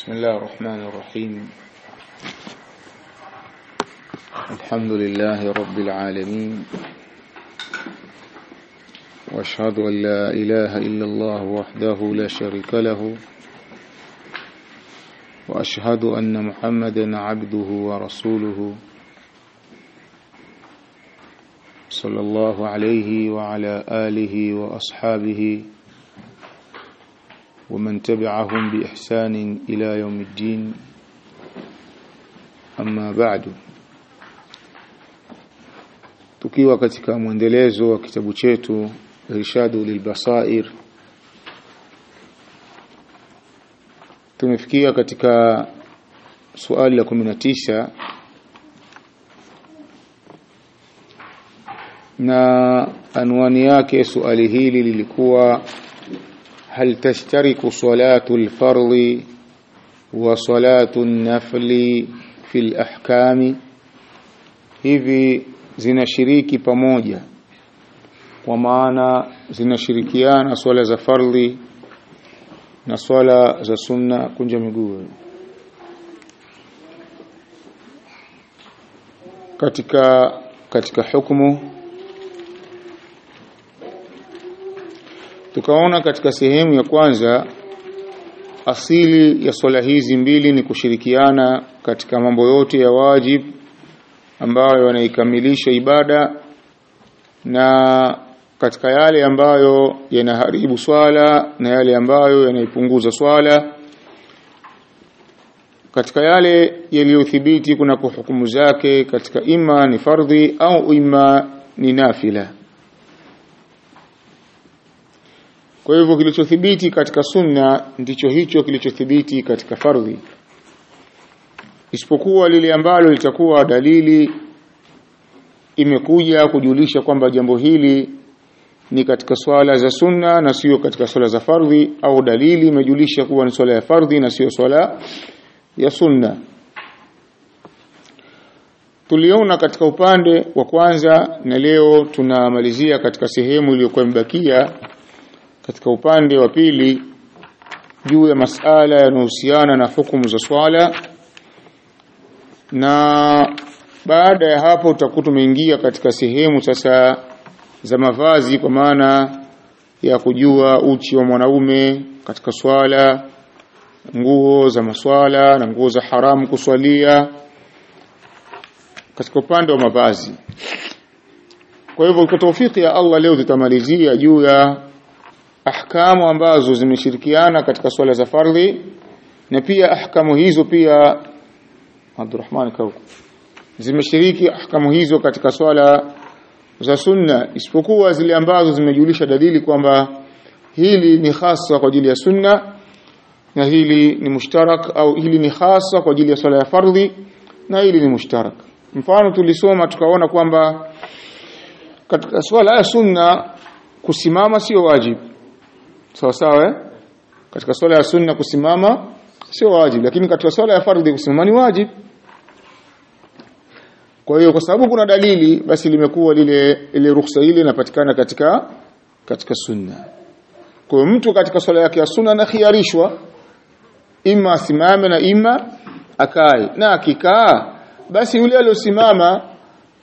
بسم الله الرحمن الرحيم. الحمد لله رب العالمين. وأشهد أن لا إله إلا الله وحده لا شريك له. وأشهد أن محمدا عبده ورسوله. صلى الله عليه وعلى آله وأصحابه ومن تبعهم بإحسان إلى يوم الدين أما بعد tukiwa katika mwendelezo wa kitabu chetu Irshadu lilbasair tumefikia katika suali la 19 na anwani yake suali hili lilikuwa هل تشترك صلاة الفرض وصلاة النفل في الأحكام hivi zinashiriki pamoja kwa maana zinashirikiana swala za fardhi na swala za sunna kunja miguu katika katika hukumu tukaona katika sehemu ya kwanza asili ya swala hizi mbili ni kushirikiana katika mambo yote ya wajib ambayo yanaikamilisha ibada na katika yale ambayo yanaharibu swala na yale ambayo yanaipunguza swala. Katika yale yaliyothibiti kuna hukumu zake katika ima ni fardhi au ima ni nafila Kwa hivyo kilichothibiti katika sunna ndicho hicho kilichothibiti katika fardhi. Isipokuwa lile ambalo litakuwa dalili imekuja kujulisha kwamba jambo hili ni katika swala za sunna na sio katika swala za fardhi au dalili imejulisha kuwa ni swala ya fardhi na sio swala ya sunna. Tuliona katika upande wa kwanza na leo tunamalizia katika sehemu iliyokuwa imebakia katika upande wa pili juu ya masala yanayohusiana na hukumu za swala. Na baada ya hapo tutakuwa tumeingia katika sehemu sasa za mavazi kwa maana ya kujua uchi wa mwanaume katika swala nguo za maswala na nguo za haramu kuswalia katika upande wa mavazi. Kwa hivyo kwa taufiki ya Allah leo tutamalizia juu ya ahkamu ambazo zimeshirikiana katika swala za fardhi na pia ahkamu hizo pia Abdurrahman Kauku zimeshiriki ahkamu hizo katika swala za sunna isipokuwa zile ambazo zimejulisha dalili kwamba hili ni hasa kwa ajili ya sunna na hili ni mushtarak au hili ni hasa kwa ajili ya swala ya fardhi na hili ni mushtarak. Mfano tulisoma tukaona kwamba katika swala ya sunna kusimama sio wajibu sawa sawa eh? katika swala ya sunna kusimama sio wajibu. Lakini katika swala ya fardhi kusimama ni wajibu. Kwa hiyo kwa sababu kuna dalili basi limekuwa lile ile ruhusa ile inapatikana katika katika sunna. Kwa hiyo mtu katika swala yake ya sunna anakhiarishwa ima asimame na ima akae. Na akikaa basi yule aliyosimama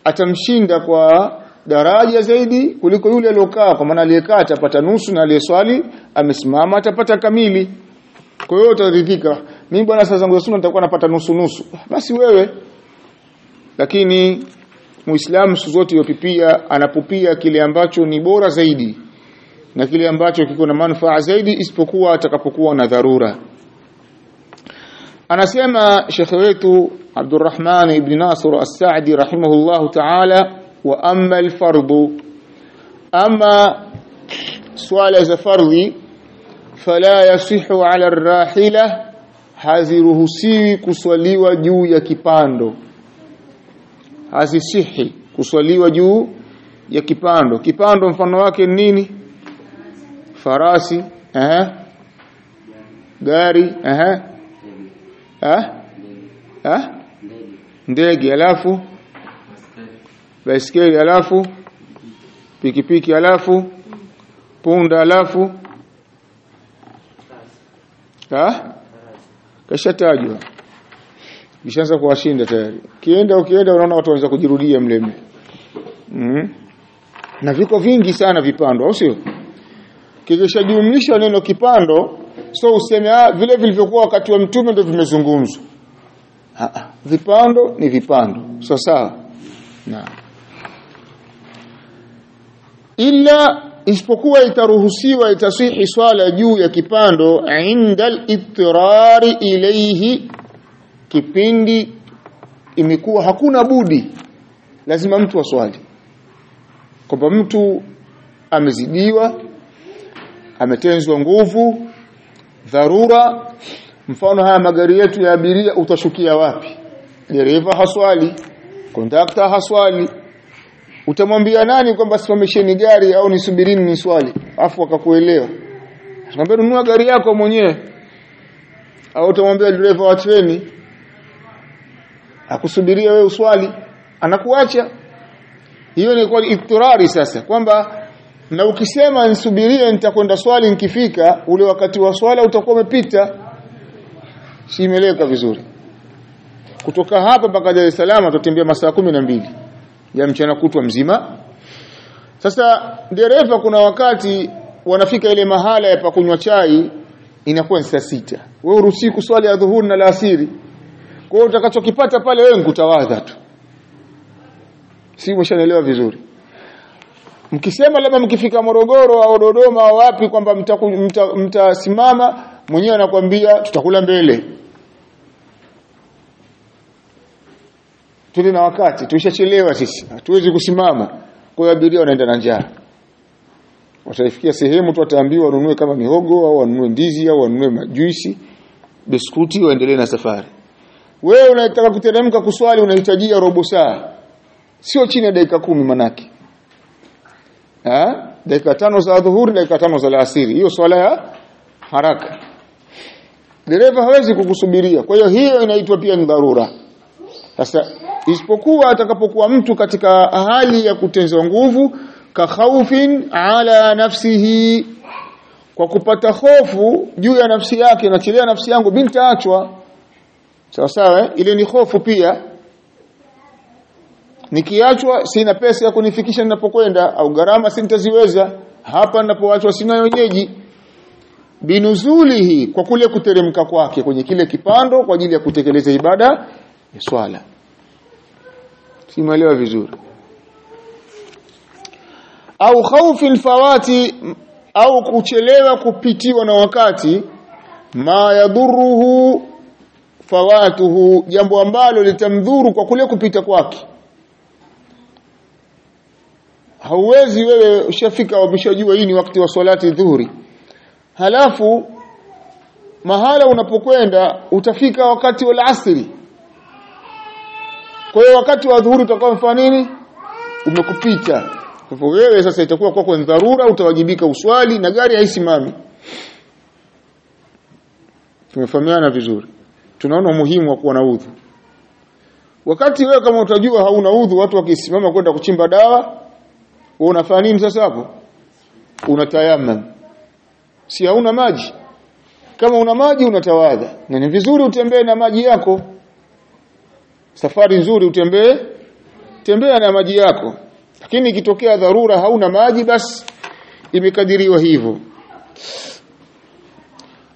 atamshinda kwa daraja zaidi kuliko yule aliyokaa kwa maana aliyekaa atapata nusu na aliyeswali amesimama atapata kamili. Kwa hiyo utaridhika. Mimi bwana sasa zangu za sunna nitakuwa napata nusu nusu. Basi wewe. Lakini muislamu siku zote yopipia anapupia kile ambacho ni bora zaidi na kile ambacho kiko na manufaa zaidi isipokuwa atakapokuwa na dharura. Anasema shekhe wetu Abdurrahman ibn Nasr as-Sa'di rahimahullahu ta'ala wa amma al-fardu ama swala za fardhi fala yasihu ala ar-rahila haziruhusiwi kuswaliwa juu ya kipando. Hazisihi kuswaliwa juu ya kipando. Kipando mfano wake nini? Farasi eh gari eh? Eh? Ndege. Alafu baiskeli alafu pikipiki alafu punda alafu. Ha? Kashatajwa. Kishaanza kuwashinda tayari. Kienda ukienda unaona watu wanaanza kujirudia mle mle. Mm. na viko vingi sana vipando au sio? Kikishajumlisha neno kipando so useme ah, vile vilivyokuwa wakati wa mtume ndio vimezungumzwa. Vipando ni vipando. Sawa sawa? Na ila isipokuwa itaruhusiwa itasihi swala juu ya kipando inda al-ittirari ilayhi kipindi imekuwa hakuna budi lazima mtu aswali. Kwamba mtu amezidiwa ametenzwa nguvu dharura mfano haya magari yetu ya abiria utashukia wapi? Dereva haswali kondakta haswali utamwambia nani kwamba simamisheni gari au nisubirini ni swali afu akakuelewa. Atamwambia nunua gari yako mwenyewe. Au utamwambia dereva wa treni akusubiria wewe uswali. Anakuacha. Hiyo ni kwa iktirari sasa kwamba na ukisema nisubirie nitakwenda swali nikifika ule wakati wa swala utakuwa umepita. Si imeleka vizuri. Kutoka hapa mpaka Dar es Salaam tutembea masaa mbili ya mchana kutwa mzima. Sasa dereva kuna wakati wanafika ile mahala ya pakunywa chai inakuwa ni saa sita. Wewe uruhusi kuswali ya dhuhuri na alasiri kwa hiyo utakachokipata pale wewe ngutawadha tu. Si umeshaelewa vizuri. Mkisema labda mkifika Morogoro au Dodoma au wapi kwamba mtasimama mta, mta mwenyewe anakuambia tutakula mbele tuli na wakati tushachelewa sisi hatuwezi kusimama. Kwa hiyo abiria wanaenda na njaa. Wataifikia sehemu tu wataambiwa wanunue kama mihogo au wanunue ndizi au wanunue majuisi biskuti waendelee na safari. Wewe unataka kuteremka kuswali unahitajia robo saa. Sio chini ya dakika kumi manake. Ha? dakika tano za dhuhuri dakika tano za alasiri. Hiyo swala ya haraka. Dereva hawezi kukusubiria. Kwa hiyo hiyo inaitwa pia ni dharura. Sasa isipokuwa atakapokuwa mtu katika hali ya kutenzwa nguvu ka khaufin ala nafsihi. Kwa kupata hofu juu ya nafsi yake nachelea nafsi yangu binti achwa sawa sawa ile ni hofu pia. Nikiachwa sina pesa ya kunifikisha ninapokwenda au gharama sintaziweza. Hapa ninapoachwa sina wenyeji. Binuzulihi kwa kule kuteremka kwake kwenye kile kipando kwa ajili ya kutekeleza ibada ya swala simuelewa vizuri. Au khaufi fawati au kuchelewa kupitiwa na wakati ma yadhuruhu fawatuhu jambo ambalo litamdhuru kwa kule kupita kwake. Hauwezi wewe ushafika umeshajua hii ni wakati wa salati dhuhuri. Halafu mahala unapokwenda utafika wakati wa asri kwa hiyo wakati wa dhuhuri utakuwa mfanya nini? Umekupita kwa hivyo wewe sasa itakuwa kwako ni dharura utawajibika uswali na gari haisimami tumefahamiana vizuri. Tunaona umuhimu wa kuwa na udhu. Wakati wewe kama utajua hauna udhu watu wakisimama kwenda kuchimba dawa wewe unafanya nini sasa hapo? Unatayamam. Si hauna maji? Kama una maji unatawadha na ni vizuri utembee na maji yako safari nzuri utembee. Tembea na maji yako. Lakini ikitokea dharura hauna maji basi imekadiriwa hivyo.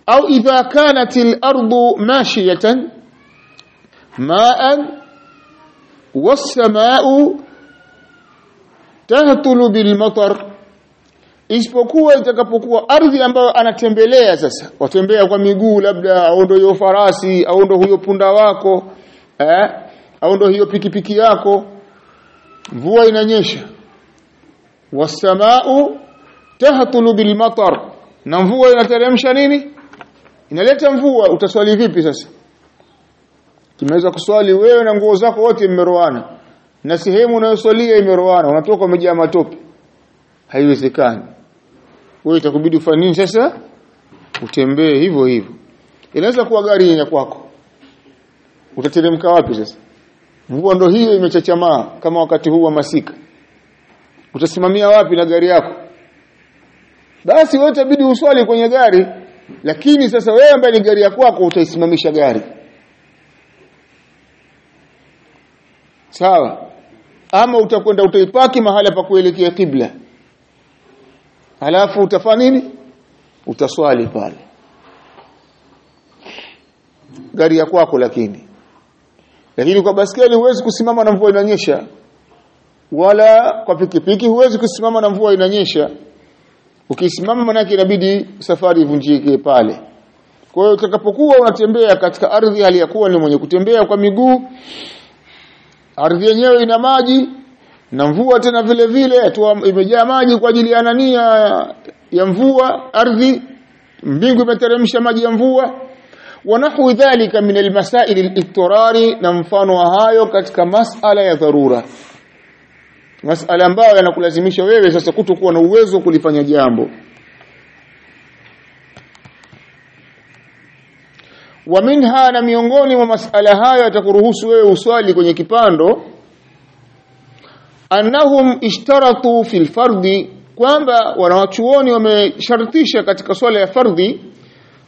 Au idha kanat al-ardu mashiyatan ma'an was-samaa'u tahtulu bil-matar. Isipokuwa itakapokuwa ardhi ambayo anatembelea sasa. Watembea kwa miguu labda au ndio hiyo farasi au ndio huyo punda wako eh au ndo hiyo pikipiki yako? Mvua inanyesha. Wasamau tahtulu bilmatar. Na mvua inateremsha nini? Inaleta mvua. Utaswali vipi sasa? Kimeweza kuswali wewe na nguo zako wote mmeroana. Na sehemu unayoswalia imeroana. Unatoka umejaa matope. Haiwezekani. Wewe itakubidi ufanye nini sasa? Utembee hivyo hivyo. Inaweza kuwa gari yenye kwako. Utateremka wapi sasa mvua ndo hiyo imechachamaa kama wakati huu wa masika. Utasimamia wapi na gari yako? Basi wewe itabidi uswali kwenye gari lakini sasa wewe ambaye ni gari yako kwako utaisimamisha gari. Sawa. Ama utakwenda utaipaki mahala pa kuelekea kibla. Halafu utafanya nini? Utaswali pale. Gari ya kwako lakini lakini kwa baskeli huwezi kusimama na mvua inanyesha. Wala kwa pikipiki huwezi kusimama na mvua inanyesha. Ukisimama manake inabidi safari ivunjike pale. Kwa hiyo utakapokuwa unatembea katika ardhi hali ya kuwa ni mwenye kutembea kwa miguu ardhi yenyewe ina maji na mvua tena vile vile imejaa maji kwa ajili ya anania ya mvua ardhi. Mbingu imeteremsha maji ya mvua ونحو ذلك من المسائل الاضطراري na mfano wa hayo katika masala ya dharura masala ambayo yanakulazimisha wewe sasa kutokuwa na uwezo kulifanya jambo wa minha na miongoni mwa masala hayo yatakuruhusu wewe uswali kwenye kipando annahum ishtaratu fil fardhi kwamba wanawachuoni wameshartisha katika swala ya fardhi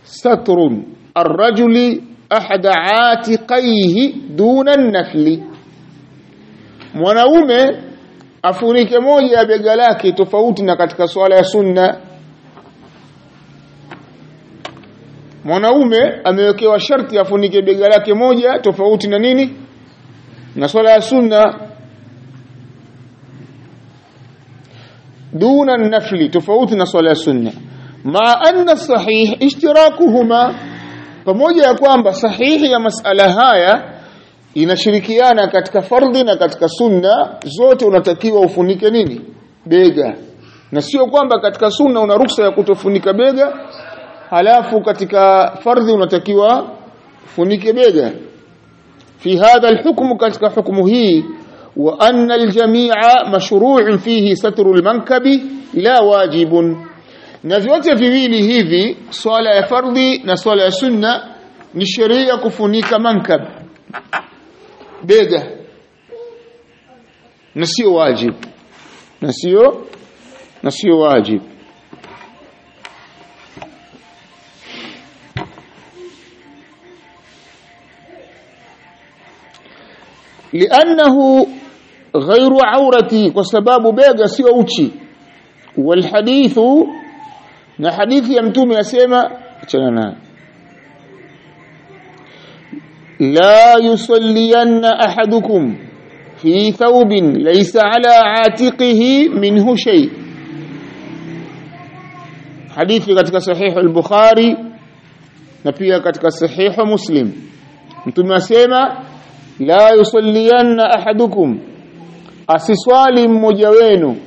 satrun arrajuli ahada atiqaihi duna nafli mwanaume afunike moja ya bega lake tofauti na katika swala ya sunna. Mwanaume amewekewa sharti afunike bega lake moja tofauti na nini? Na swala ya sunna. Duna nafli tofauti na swala ya sunna. Ma anna sahih ishtirakuhuma pamoja ya kwamba sahihi ya masala haya inashirikiana katika fardhi na katika sunna zote unatakiwa ufunike nini? Bega. Na sio kwamba katika sunna una ruksa ya kutofunika bega halafu katika fardhi unatakiwa ufunike bega. Fi hadha alhukm katika hukumu hii wa anna aljami'a mashru'un fihi satru almankabi la wajibun na vyote viwili hivi swala ya fardhi na swala ya sunna ni sheria kufunika mankab bega na sio wajib na sio na sio wajib لانه غير عورتي وسبب bega sio uchi والحديث na hadithi ya mtume yasema achana nayo. La yusalliyanna ahadukum fi thawbin laysa ala atiqihi minhu shay. Hadithi katika sahihu al-bukhari na pia katika sahihu muslim. Mtume asema la yusalliyanna ahadukum asiswali mmoja wenu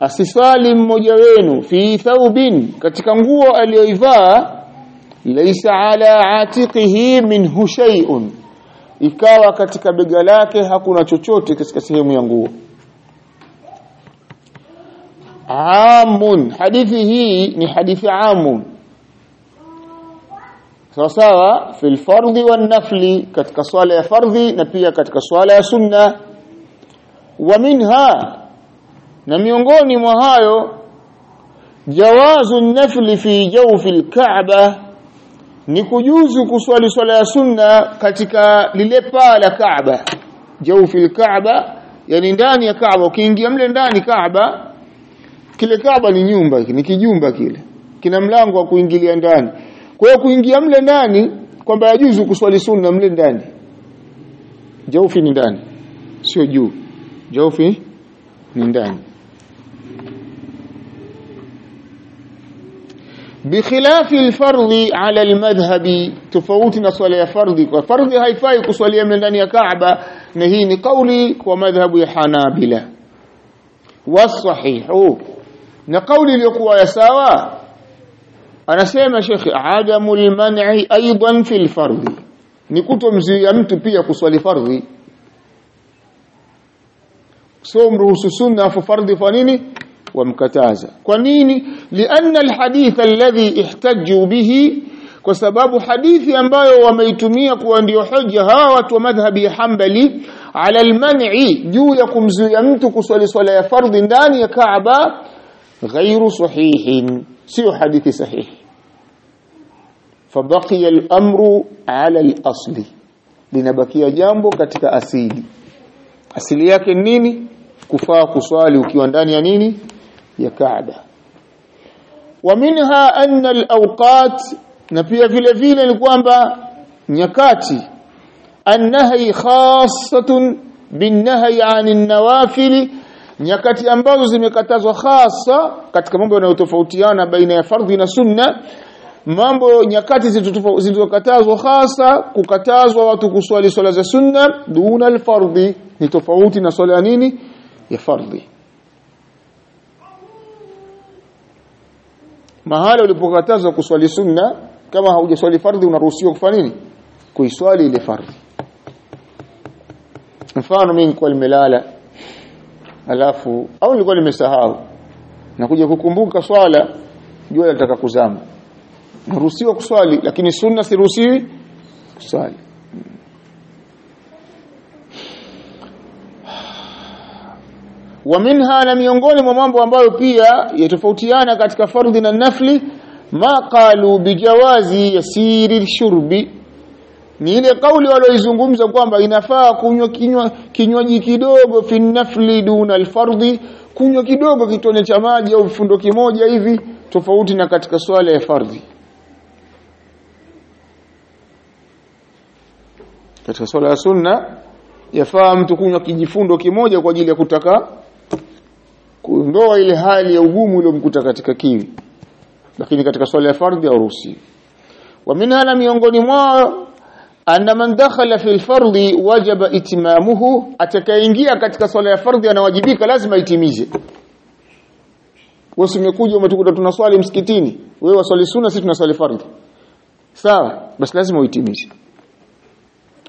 asiswali mmoja wenu fi thawbin katika nguo aliyoivaa laisa ala atiqihi minhu shay'un ikawa katika bega lake hakuna chochote katika sehemu ya nguo. Amun hadithi hii ni hadithi amun. Sawa sawa fil fardhi wan nafli katika swala ya fardhi na pia katika swala ya sunna. Wa minha na miongoni mwa hayo jawazu nafli fi jawfi al-ka'ba ni kujuzu kuswali swala ya sunna katika lile paa la Kaaba jawfi al-Kaaba yani ndani ya Kaaba ukiingia mle ndani Kaaba kile Kaaba ni nyumba ni kijumba kile. Kina mlango wa kuingilia ndani. Kwa hiyo kuingia mle ndani kwamba yajuzu kuswali sunna mle ndani. Jawfi ni ndani sio juu. Jawfi ni ndani بخلاف الفرض على المذهب تفوتنا صلاة فرض فرض هاي فايق صلاة من لن يكعب نهيني قولي ومذهب حنابلة. والصحيح نقولي لقوى يساوى أنا سيما شيخ عدم المنع أيضا في الفرض. نكوتو مزيا متو بيا كسولي فرضي سوم روسو سنة ففرضي فنيني. Wamkataza. Kwa nini? Lianna alhadith alladhi ihtajju bihi kwa sababu hadithi ambayo wameitumia kuwa ndio hoja hawa watu wa madhhabi ya Hanbali ala alman'i juu ya kumzuia mtu kuswali swala ya fardhi ndani ya Kaaba ghairu sahihin sio hadithi sahihi. Fabaqiya al-amru ala al-asli linabakia jambo katika asili. Asili yake nini? Kufaa kuswali ukiwa ndani ya nini ya Kaaba. Wa minha anna al-awqat na pia vile vile ni kwamba nyakati annahi khassatun binnahi anin nawafili nyakati ambazo zimekatazwa hasa katika mambo yanayotofautiana baina ya fardhi na sunna mambo nyakati zilizokatazwa hasa kukatazwa watu kuswali swala za sunna duna alfardhi. Ni tofauti na swala nini? Ya fardhi mahala ulipokatazwa kuswali sunna kama haujaswali fardhi unaruhusiwa kufanya nini? Kuiswali ile fardhi. Mfano mimi nilikuwa nimelala alafu au nilikuwa nimesahau nakuja kukumbuka swala jua nataka kuzama. Naruhusiwa kuswali lakini sunna siruhusiwi kuswali wa minha na miongoni mwa mambo ambayo pia yatofautiana katika fardhi na nafli ma qalu bijawazi yasiri shurbi ni ile kauli walioizungumza kwamba inafaa kunywa kinywa kinywaji kidogo fi nafli duna alfardhi kunywa kidogo kitone cha maji au fundo kimoja hivi tofauti na katika swala ya fardhi. Katika swala ya sunna yafaa mtu kunywa kijifundo kimoja kwa ajili ya kutaka kuondoa ile hali ya ugumu iliyomkuta katika kiwi lakini katika swala ya fardhi au ruhusi wa minha miongoni mwao anna man dakhala fi alfardhi wajaba itimamuhu atakaingia katika swala ya fardhi anawajibika lazima itimize. Wewe umekuja umetukuta tunaswali msikitini wewe waswali sunna sisi tunaswali fardhi. Sawa basi lazima uitimize.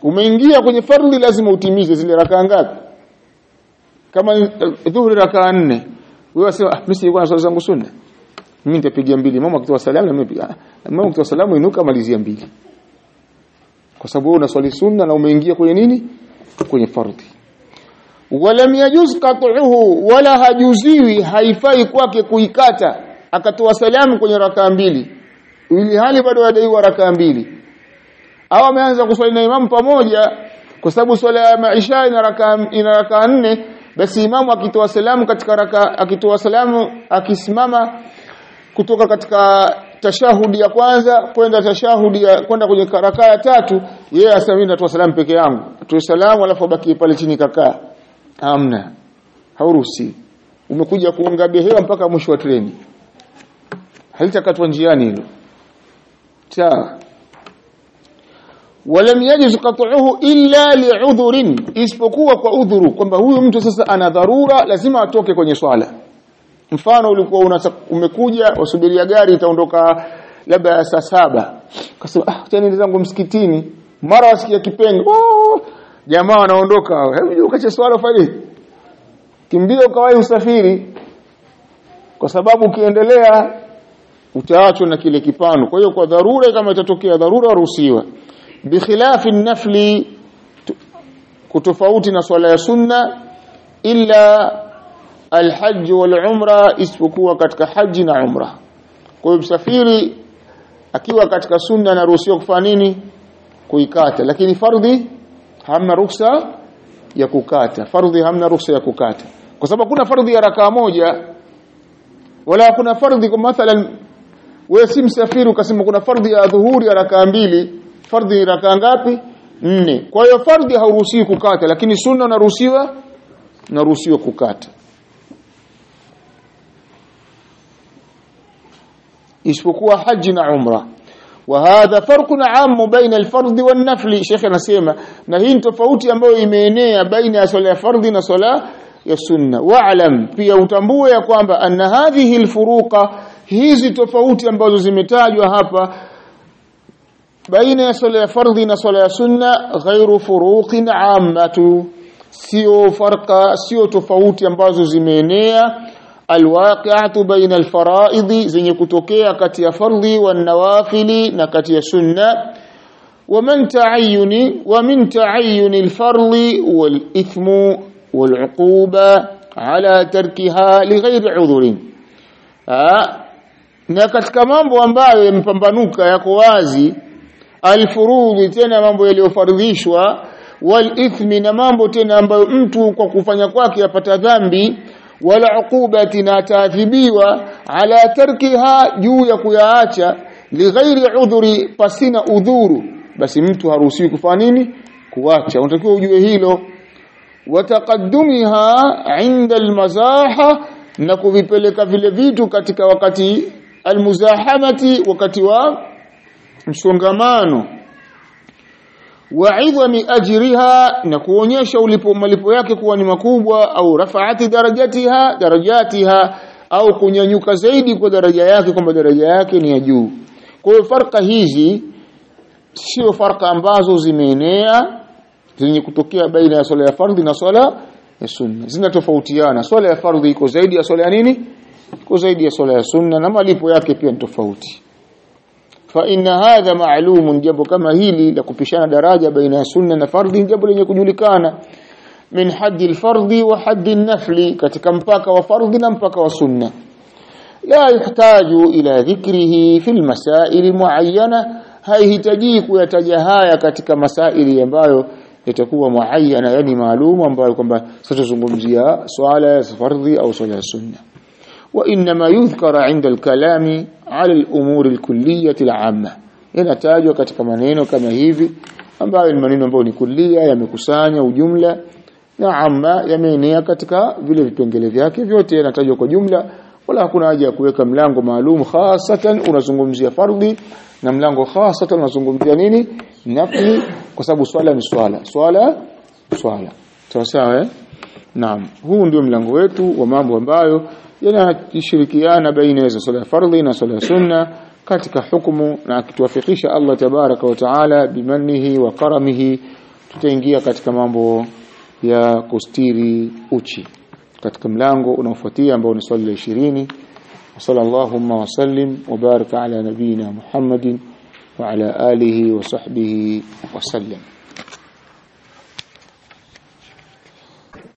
Umeingia kwenye fardhi lazima utimize. Zile rakaa ngapi kama dhuhuri rakaa nne wewe wasema ah mimi nilikuwa naswali zangu sunna. Mimi nitapiga mbili. Mama akitoa salamu na mimi piga mama akitoa salamu inuka malizia mbili. Kwa sababu wewe unaswali sunna na umeingia kwenye nini? Kwenye fardhi. Walam yajuz qat'uhu wala hajuziwi haifai kwake kuikata. Akatoa salamu kwenye rakaa mbili ili hali bado adaiwa rakaa mbili. Au ameanza kuswali na imamu pamoja kwa sababu swala ya maisha ina rakaa ina rakaa nne basi imamu akitoa salamu katika raka akitoa salamu akisimama kutoka katika tashahudi ya kwanza kwenda tashahudi ya kwenda kwenye rakaa ya tatu yeye asema mimi natoa salamu peke yangu. Atoe salamu alafu abaki pale chini kakaa. Amna hauruhusi. Umekuja kuunga behewa mpaka mwisho wa treni. Halitakatwa njiani hilo. Sawa walam yajiz qat'uhu illa li'udhurin isipokuwa kwa udhuru kwamba huyu mtu sasa ana dharura lazima atoke kwenye swala. Mfano ulikuwa umekuja wasubiria gari itaondoka labda saa saba. Kasema ah tena zangu msikitini. Mara wasikia kipengo oh, jamaa wanaondoka. Hebu ukache swala fali kimbia ukawahi usafiri. Kwa sababu ukiendelea utaachwa na kile kipano kwa hiyo kwa dharura kama itatokea dharura ruhusiwa bikhilafi nafli kutofauti na swala ya sunna illa alhajj wal umra isipokuwa katika haji na umra kwa hiyo msafiri akiwa katika sunna anaruhusiwa kufanya nini kuikata lakini fardhi hamna ruksa ya kukata fardhi hamna ruksa ya kukata kwa sababu kuna fardhi ya rakaa moja wala kuna fardhi kwa mathalan wewe si msafiri ukasema kuna fardhi ya dhuhuri ya rakaa mbili fardhi rakaa ngapi nne kwa hiyo fardhi hauruhusiwi kukata lakini sunna unaruhusiwa unaruhusiwa kukata isipokuwa haji na umra وهذا فرق عام بين الفرض والنفل شيخ anasema na hii ni tofauti ambayo imeenea baina ya swala ya fardhi na swala ya sunna wa'lam pia utambue ya kwamba anna hadhihi alfuruqa hizi tofauti ambazo zimetajwa hapa baina ya swala ya fardhi na swala ya sunna ghairu furuqin ammatu sio farqa sio tofauti ambazo zimeenea alwaqi'atu baina alfara'idhi zenye kutokea kati ya fardhi wa nawafili na kati ya sunna ومن تعين ومن تعين الفرض والإثم والعقوبة على تركها لغير عذر na katika mambo ambayo yamepambanuka yako wazi alfurudhi tena mambo yaliyofardhishwa walithmi na mambo tena ambayo mtu kwa kufanya kwake apata dhambi wala uqubati na ataadhibiwa ala tarkiha juu ya kuyaacha lighairi udhuri pasina udhuru. Basi mtu haruhusiwi kufanya nini? Kuacha. Unatakiwa ujue hilo. Wataqaddumiha inda almazaha na kuvipeleka vile vitu katika wakati almuzahamati wakati wa msongamano. Wa idhami ajriha na kuonyesha ulipo malipo yake kuwa ni makubwa au rafaati darajatiha darajatiha au kunyanyuka zaidi kwa daraja yake kwamba daraja yake ni ya juu. Kwa hiyo farka hizi sio farka ambazo zimeenea zenye kutokea baina ya swala ya fardhi na swala ya sunna. Zinatofautiana. Swala ya fardhi iko zaidi ya swala ya nini? Iko zaidi ya swala ya sunna na malipo yake pia ni tofauti fa inna hadha ma'lumun jambo kama hili la kupishana daraja baina ya sunna na fardhi jambo lenye kujulikana. Min haddi alfardhi wa haddi an-nafli katika mpaka wa fardhi na mpaka wa sunna. La yuhtaju ila dhikrihi fi almasail muayyana haihitaji kuyataja haya katika masaili ambayo itakuwa muayyana yani maalumu ambayo kwamba tutazungumzia swala ya fardhi au swala ya sunna وانما يذكر عند الكلام على الامور الكليه العامه yanatajwa katika maneno kama hivi ambayo ni maneno ambayo ni kulia yamekusanya ujumla na amma yameenea katika vile vipengele vyake vyote yanatajwa kwa jumla wala hakuna haja ya kuweka mlango maalum hasatan unazungumzia fardhi na mlango hasatan unazungumzia nini nafli kwa sababu swala ni swala swala swala sawa sawa eh naam huu ndio mlango wetu wa mambo ambayo yanashirikiana baina ya swala fardhi na swala sunna katika hukumu na akituwafikisha Allah tabaraka wa taala bimanihi wa karamihi tutaingia katika mambo ya kustiri uchi. Katika mlango unaofuatia ambao ni swali la 20 sallallahu wa sallim wa baraka ala nabina Muhammadin wa ala alihi